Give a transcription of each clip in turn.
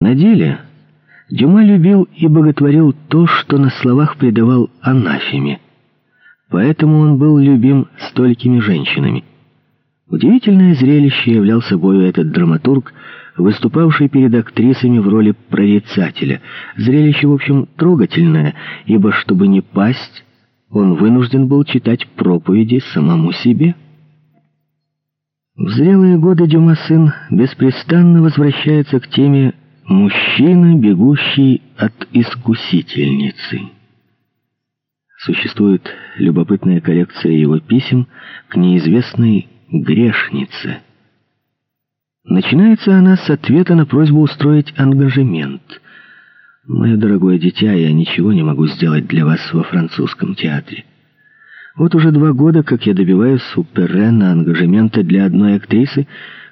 На деле Дюма любил и боготворил то, что на словах предавал анафеме. Поэтому он был любим столькими женщинами. Удивительное зрелище являл собою этот драматург, выступавший перед актрисами в роли прорицателя. Зрелище, в общем, трогательное, ибо, чтобы не пасть, он вынужден был читать проповеди самому себе. В зрелые годы Дюма сын беспрестанно возвращается к теме Мужчина, бегущий от искусительницы. Существует любопытная коллекция его писем к неизвестной грешнице. Начинается она с ответа на просьбу устроить ангажемент. «Мое дорогое дитя, я ничего не могу сделать для вас во французском театре. Вот уже два года, как я добиваюсь у Перрена ангажемента для одной актрисы,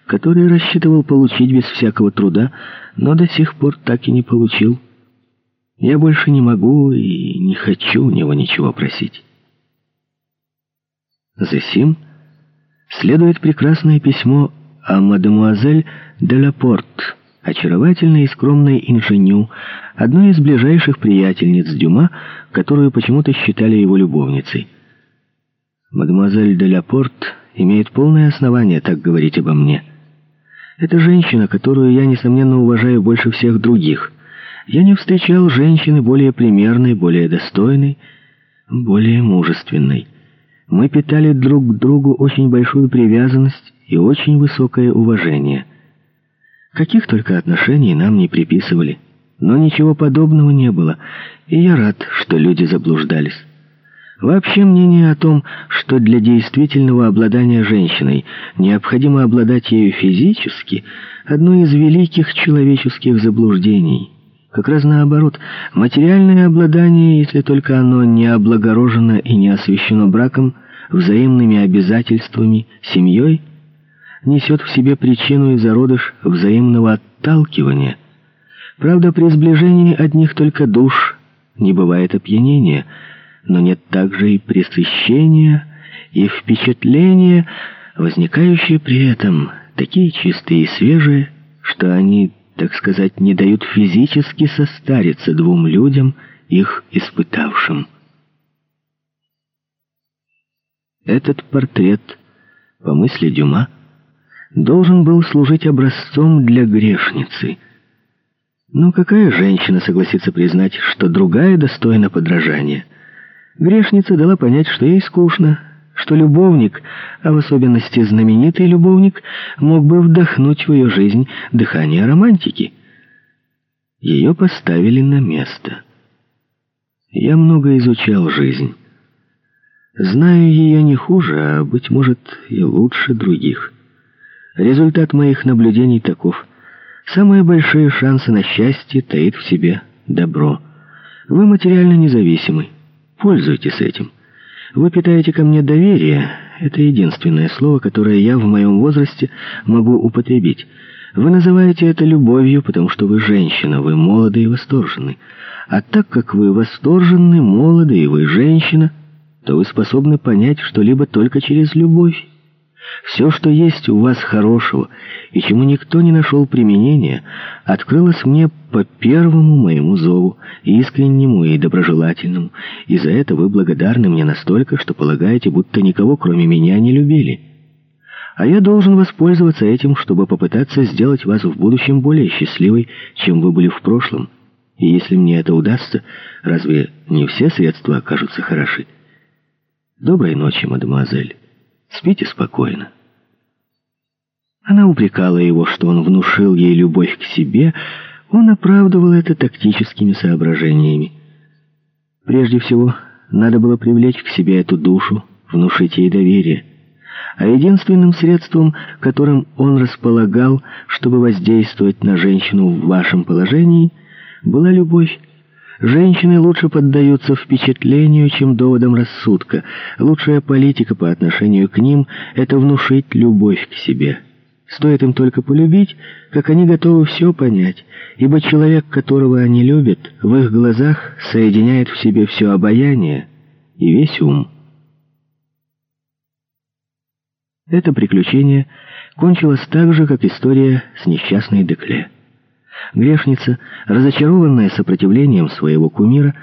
который рассчитывал получить без всякого труда, но до сих пор так и не получил. Я больше не могу и не хочу у него ничего просить. Засим следует прекрасное письмо о мадемуазель де Лапорт, очаровательной и скромной инженю, одной из ближайших приятельниц Дюма, которую почему-то считали его любовницей. Мадемуазель де Лапорт имеет полное основание так говорить обо мне — это женщина, которую я, несомненно, уважаю больше всех других. Я не встречал женщины более примерной, более достойной, более мужественной. Мы питали друг к другу очень большую привязанность и очень высокое уважение. Каких только отношений нам не приписывали. Но ничего подобного не было, и я рад, что люди заблуждались. Вообще мнение о том, что для действительного обладания женщиной необходимо обладать ею физически, одно из великих человеческих заблуждений. Как раз наоборот, материальное обладание, если только оно не облагорожено и не освящено браком, взаимными обязательствами, семьей, несет в себе причину и зародыш взаимного отталкивания. Правда, при сближении одних только душ не бывает опьянения – но нет также и пресыщения, и впечатления, возникающие при этом, такие чистые и свежие, что они, так сказать, не дают физически состариться двум людям, их испытавшим. Этот портрет, по мысли Дюма, должен был служить образцом для грешницы. Но какая женщина согласится признать, что другая достойна подражания – Грешница дала понять, что ей скучно, что любовник, а в особенности знаменитый любовник, мог бы вдохнуть в ее жизнь дыхание романтики. Ее поставили на место. Я много изучал жизнь. Знаю ее не хуже, а, быть может, и лучше других. Результат моих наблюдений таков. Самые большие шансы на счастье таит в себе добро. Вы материально независимы. Пользуйтесь этим. Вы питаете ко мне доверие. Это единственное слово, которое я в моем возрасте могу употребить. Вы называете это любовью, потому что вы женщина, вы молоды и восторженны. А так как вы восторженны, молоды и вы женщина, то вы способны понять что-либо только через любовь. Все, что есть у вас хорошего, и чему никто не нашел применения, открылось мне по первому моему зову, искреннему и доброжелательному, и за это вы благодарны мне настолько, что полагаете, будто никого кроме меня не любили. А я должен воспользоваться этим, чтобы попытаться сделать вас в будущем более счастливой, чем вы были в прошлом. И если мне это удастся, разве не все средства окажутся хороши? Доброй ночи, мадемуазель. Спите спокойно. Она упрекала его, что он внушил ей любовь к себе, он оправдывал это тактическими соображениями. Прежде всего, надо было привлечь к себе эту душу, внушить ей доверие. А единственным средством, которым он располагал, чтобы воздействовать на женщину в вашем положении, была любовь. Женщины лучше поддаются впечатлению, чем доводам рассудка. Лучшая политика по отношению к ним — это внушить любовь к себе. Стоит им только полюбить, как они готовы все понять, ибо человек, которого они любят, в их глазах соединяет в себе все обаяние и весь ум. Это приключение кончилось так же, как история с несчастной Декле. Грешница, разочарованная сопротивлением своего кумира,